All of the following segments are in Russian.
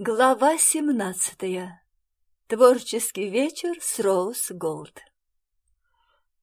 Глава семнадцатая. Творческий вечер с Роуз Голд.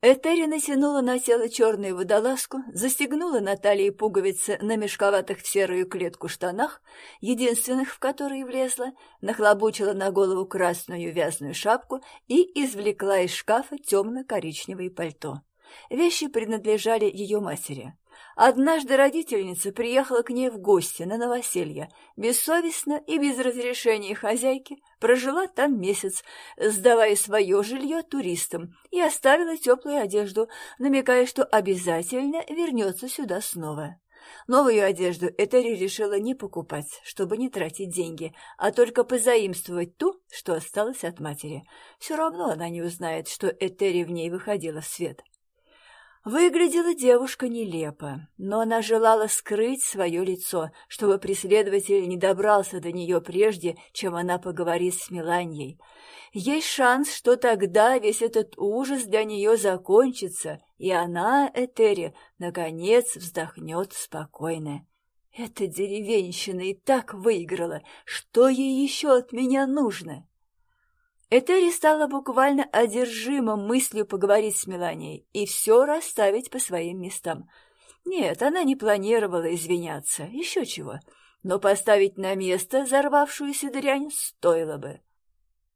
Этери натянула на тело черную водолазку, застегнула на талии пуговицы на мешковатых в серую клетку штанах, единственных в которые влезла, нахлобучила на голову красную вязаную шапку и извлекла из шкафа темно-коричневое пальто. Вещи принадлежали ее матери. Однажды родительница приехала к ней в гости на новоселье, бессовестно и без разрешения хозяйки, прожила там месяц, сдавая свое жилье туристам, и оставила теплую одежду, намекая, что обязательно вернется сюда снова. Новую одежду Этери решила не покупать, чтобы не тратить деньги, а только позаимствовать ту, что осталось от матери. Все равно она не узнает, что Этери в ней выходила в свет. Выглядела девушка нелепо, но она желала скрыть свое лицо, чтобы преследователь не добрался до нее прежде, чем она поговорит с Меланьей. Есть шанс, что тогда весь этот ужас для нее закончится, и она, Этери, наконец вздохнет спокойно. Эта деревенщина и так выиграла, что ей еще от меня нужно? Этери стала буквально одержима мыслью поговорить с Меланией и все расставить по своим местам. Нет, она не планировала извиняться, еще чего, но поставить на место взорвавшуюся дрянь стоило бы.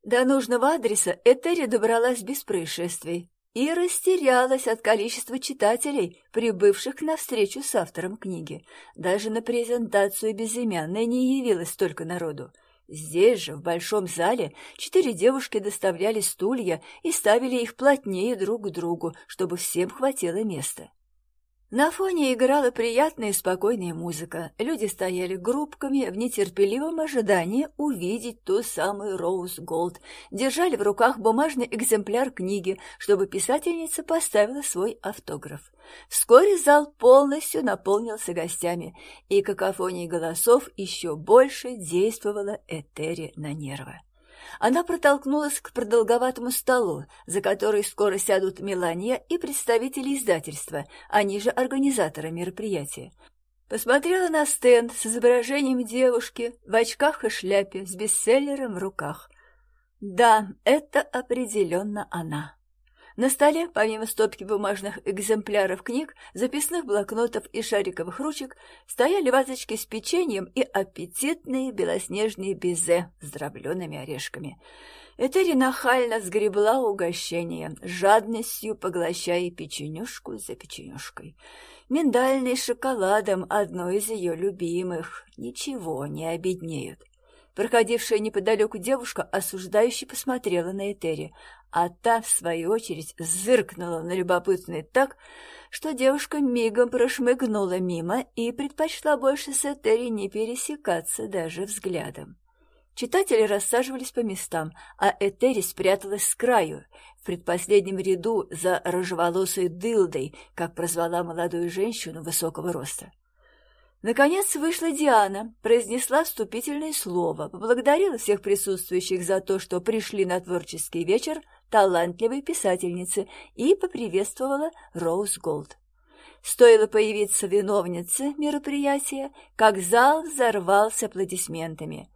До нужного адреса Этери добралась без происшествий и растерялась от количества читателей, прибывших на встречу с автором книги. Даже на презентацию безымянной не явилось столько народу. Здесь же, в большом зале, четыре девушки доставляли стулья и ставили их плотнее друг к другу, чтобы всем хватило места. На фоне играла приятная и спокойная музыка. Люди стояли группками в нетерпеливом ожидании увидеть ту самую Роуз Голд, держали в руках бумажный экземпляр книги, чтобы писательница поставила свой автограф. Вскоре зал полностью наполнился гостями, и какофония голосов еще больше действовала Этери на нервы. Она протолкнулась к продолговатому столу, за который скоро сядут Мелания и представители издательства, они же организаторы мероприятия. Посмотрела на стенд с изображением девушки в очках и шляпе с бестселлером в руках. Да, это определенно она. На столе, помимо стопки бумажных экземпляров книг, записных блокнотов и шариковых ручек, стояли вазочки с печеньем и аппетитные белоснежные безе с дробленными орешками. Этери нахально сгребла угощение, жадностью поглощая печенюшку за печенюшкой. Миндальный шоколадом одной из ее любимых. Ничего не обеднеют. Проходившая неподалеку девушка осуждающе посмотрела на Этери, а та, в свою очередь, зыркнула на любопытный так, что девушка мигом прошмыгнула мимо и предпочла больше с Этери не пересекаться даже взглядом. Читатели рассаживались по местам, а Этери спряталась с краю, в предпоследнем ряду за рыжеволосой дылдой, как прозвала молодую женщину высокого роста. Наконец вышла Диана, произнесла вступительное слово, поблагодарила всех присутствующих за то, что пришли на творческий вечер талантливой писательницы и поприветствовала Роуз Голд. Стоило появиться виновнице мероприятия, как зал взорвался аплодисментами.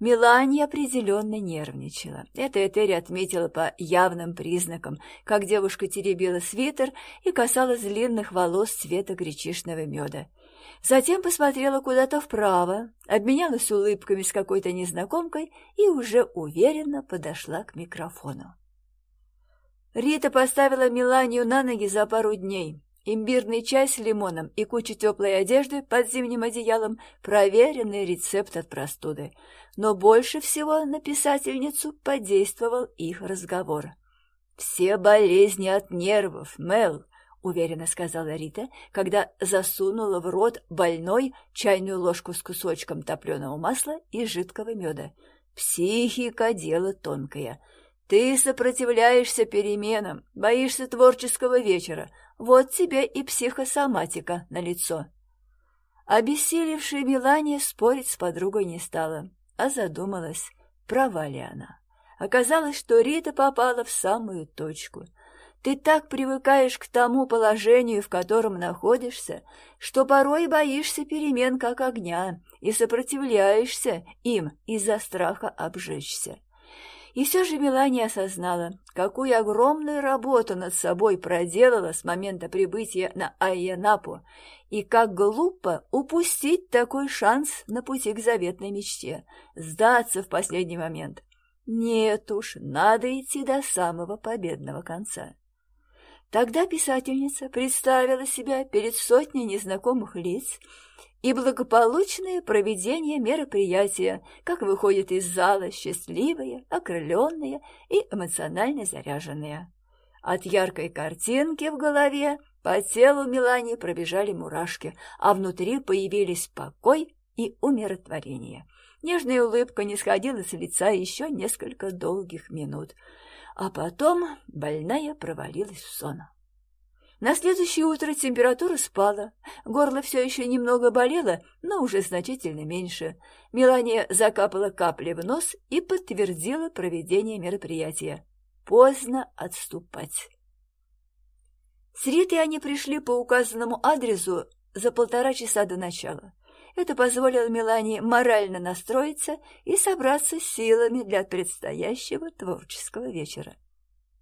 Мелания определенно нервничала. Это Этери отметила по явным признакам, как девушка теребила свитер и касалась длинных волос цвета гречишного меда. Затем посмотрела куда-то вправо, обменялась улыбками с какой-то незнакомкой и уже уверенно подошла к микрофону. Рита поставила Миланию на ноги за пару дней. Имбирный чай с лимоном и куча теплой одежды под зимним одеялом – проверенный рецепт от простуды. Но больше всего на писательницу подействовал их разговор. «Все болезни от нервов, Мел», — уверенно сказала Рита, когда засунула в рот больной чайную ложку с кусочком топленого масла и жидкого меда. «Психика — дело тонкое». Ты сопротивляешься переменам, боишься творческого вечера. Вот тебе и психосоматика на лицо. Обессилевшая Мелания спорить с подругой не стала, а задумалась, права ли она. Оказалось, что Рита попала в самую точку. Ты так привыкаешь к тому положению, в котором находишься, что порой боишься перемен как огня и сопротивляешься им из-за страха обжечься. И все же Мелания осознала, какую огромную работу над собой проделала с момента прибытия на Айянапу, и как глупо упустить такой шанс на пути к заветной мечте, сдаться в последний момент. Нет уж, надо идти до самого победного конца. Тогда писательница представила себя перед сотней незнакомых лиц и благополучное проведение мероприятия, как выходит из зала счастливые, окрыленные и эмоционально заряженные. От яркой картинки в голове по телу Милани пробежали мурашки, а внутри появились покой и умиротворение. Нежная улыбка не сходила с лица еще несколько долгих минут, а потом больная провалилась в сон. На следующее утро температура спала, горло все еще немного болело, но уже значительно меньше. Мелания закапала капли в нос и подтвердила проведение мероприятия. Поздно отступать. С Ритой они пришли по указанному адресу за полтора часа до начала. Это позволило Мелании морально настроиться и собраться силами для предстоящего творческого вечера.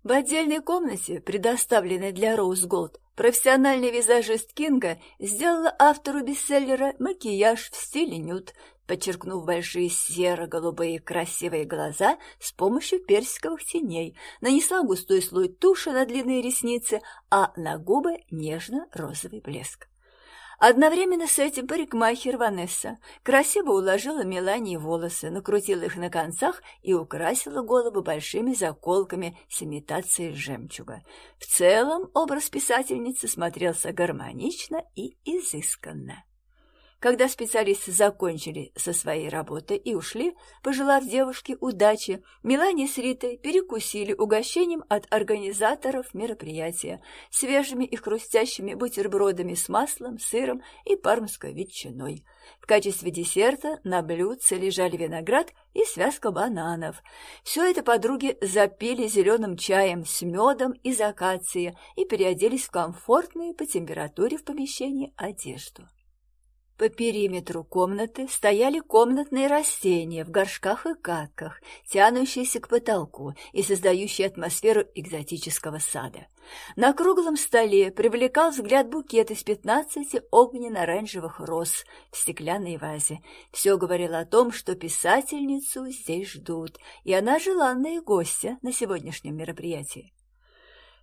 В отдельной комнате, предоставленной для Роуз Голд, профессиональный визажист Кинга сделала автору бестселлера макияж в стиле нюд, подчеркнув большие серо-голубые красивые глаза с помощью персиковых теней, нанесла густой слой туши на длинные ресницы, а на губы нежно-розовый блеск. Одновременно с этим парикмахер Ванесса красиво уложила Мелании волосы, накрутила их на концах и украсила голову большими заколками с имитацией жемчуга. В целом образ писательницы смотрелся гармонично и изысканно. Когда специалисты закончили со своей работой и ушли, пожелав девушке удачи, Мелани с Ритой перекусили угощением от организаторов мероприятия, свежими и хрустящими бутербродами с маслом, сыром и пармской ветчиной. В качестве десерта на блюдце лежали виноград и связка бананов. Все это подруги запили зеленым чаем с медом из акации и переоделись в комфортную по температуре в помещении одежду. По периметру комнаты стояли комнатные растения в горшках и катках, тянущиеся к потолку и создающие атмосферу экзотического сада. На круглом столе привлекал взгляд букет из пятнадцати огненно-оранжевых роз в стеклянной вазе. Все говорило о том, что писательницу здесь ждут, и она желанная гостья на сегодняшнем мероприятии.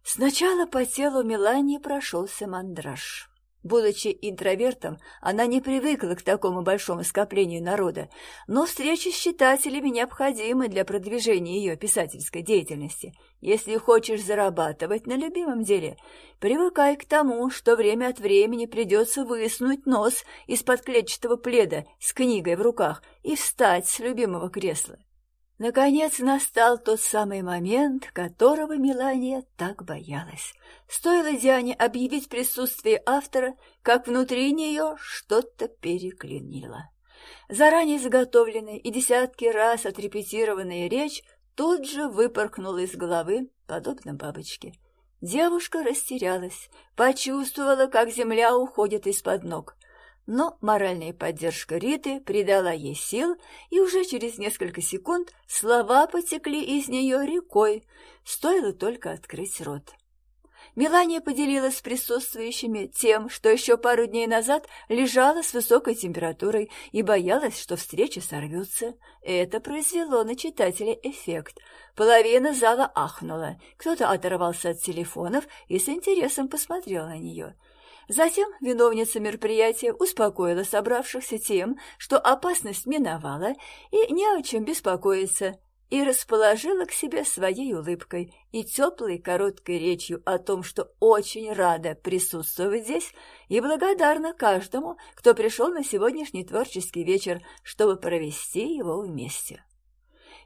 Сначала по телу Мелании прошелся мандраж. Будучи интровертом, она не привыкла к такому большому скоплению народа, но встречи с читателями необходимы для продвижения ее писательской деятельности. Если хочешь зарабатывать на любимом деле, привыкай к тому, что время от времени придется высунуть нос из-под клетчатого пледа с книгой в руках и встать с любимого кресла. Наконец настал тот самый момент, которого Мелания так боялась. Стоило Диане объявить присутствие автора, как внутри нее что-то переклинило. Заранее заготовленная и десятки раз отрепетированная речь тут же выпорхнула из головы, подобно бабочке. Девушка растерялась, почувствовала, как земля уходит из-под ног но моральная поддержка Риты придала ей сил, и уже через несколько секунд слова потекли из нее рекой, стоило только открыть рот. Мелания поделилась с присутствующими тем, что еще пару дней назад лежала с высокой температурой и боялась, что встреча сорвется. Это произвело на читателя эффект. Половина зала ахнула, кто-то оторвался от телефонов и с интересом посмотрел на нее – Затем виновница мероприятия успокоила собравшихся тем, что опасность миновала и не о чем беспокоиться, и расположила к себе своей улыбкой и теплой короткой речью о том, что очень рада присутствовать здесь и благодарна каждому, кто пришел на сегодняшний творческий вечер, чтобы провести его вместе.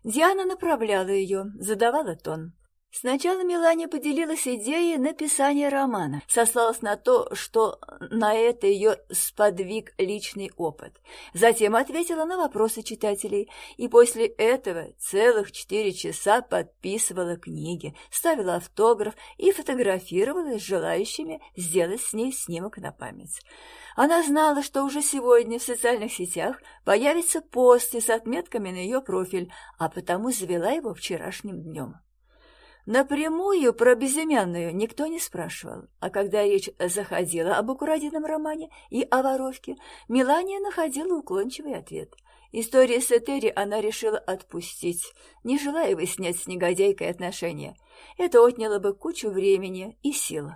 Диана направляла ее, задавала тон. Сначала Мелания поделилась идеей написания романа, сослалась на то, что на это ее сподвиг личный опыт. Затем ответила на вопросы читателей, и после этого целых четыре часа подписывала книги, ставила автограф и фотографировалась с желающими сделать с ней снимок на память. Она знала, что уже сегодня в социальных сетях появятся посты с отметками на ее профиль, а потому завела его вчерашним днем. Напрямую про безымянную никто не спрашивал, а когда речь заходила об украденном романе и о воровке, Мелания находила уклончивый ответ. История с Этери она решила отпустить, не желая выяснять с негодяйкой отношения. Это отняло бы кучу времени и сил.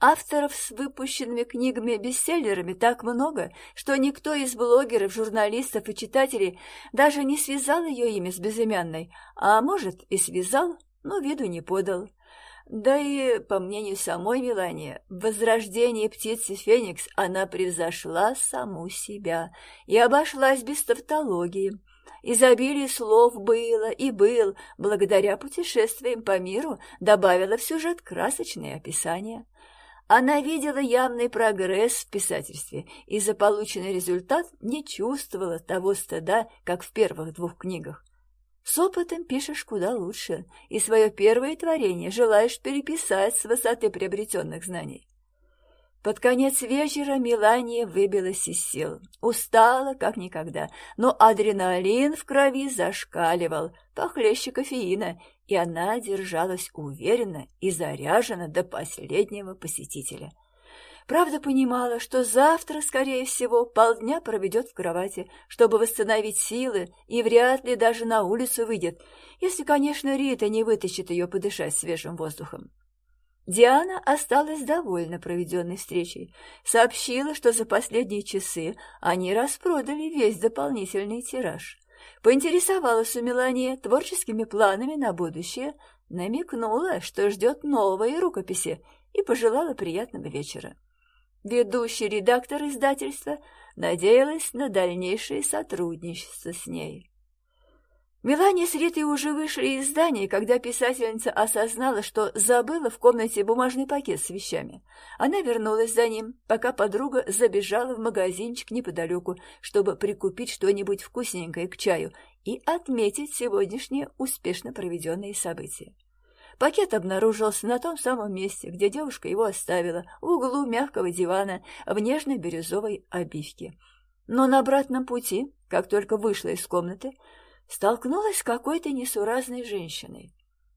Авторов с выпущенными книгами-бестселлерами так много, что никто из блогеров, журналистов и читателей даже не связал ее имя с безымянной, а может и связал, но виду не подал. Да и, по мнению самой Мелании, в возрождении птицы Феникс она превзошла саму себя и обошлась без тавтологии. Изобилие слов было и был, благодаря путешествиям по миру добавила в сюжет красочные описания. Она видела явный прогресс в писательстве и за полученный результат не чувствовала того стыда, как в первых двух книгах. С опытом пишешь куда лучше, и свое первое творение желаешь переписать с высоты приобретенных знаний. Под конец вечера Мелания выбилась из сил, устала, как никогда, но адреналин в крови зашкаливал, похлеще кофеина, и она держалась уверенно и заряжена до последнего посетителя. Правда, понимала, что завтра, скорее всего, полдня проведет в кровати, чтобы восстановить силы, и вряд ли даже на улицу выйдет, если, конечно, Рита не вытащит ее подышать свежим воздухом. Диана осталась довольна проведенной встречей, сообщила, что за последние часы они распродали весь дополнительный тираж. Поинтересовалась у Мелании творческими планами на будущее, намекнула, что ждет новые рукописи, и пожелала приятного вечера. Ведущий редактор издательства надеялась на дальнейшее сотрудничество с ней. Мелания с Ритой уже вышли из здания, когда писательница осознала, что забыла в комнате бумажный пакет с вещами. Она вернулась за ним, пока подруга забежала в магазинчик неподалеку, чтобы прикупить что-нибудь вкусненькое к чаю и отметить сегодняшние успешно проведенные события. Пакет обнаружился на том самом месте, где девушка его оставила, в углу мягкого дивана в нежной бирюзовой обивке. Но на обратном пути, как только вышла из комнаты, столкнулась с какой-то несуразной женщиной.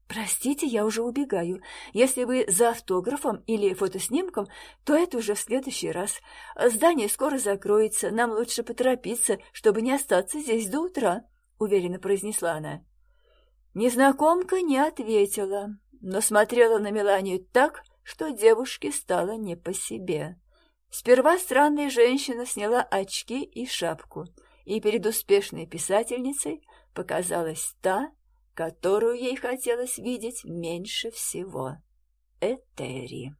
«Простите, я уже убегаю. Если вы за автографом или фотоснимком, то это уже в следующий раз. Здание скоро закроется, нам лучше поторопиться, чтобы не остаться здесь до утра», — уверенно произнесла она. Незнакомка не ответила, но смотрела на Меланию так, что девушке стало не по себе. Сперва странная женщина сняла очки и шапку, и перед успешной писательницей показалась та, которую ей хотелось видеть меньше всего — Этери.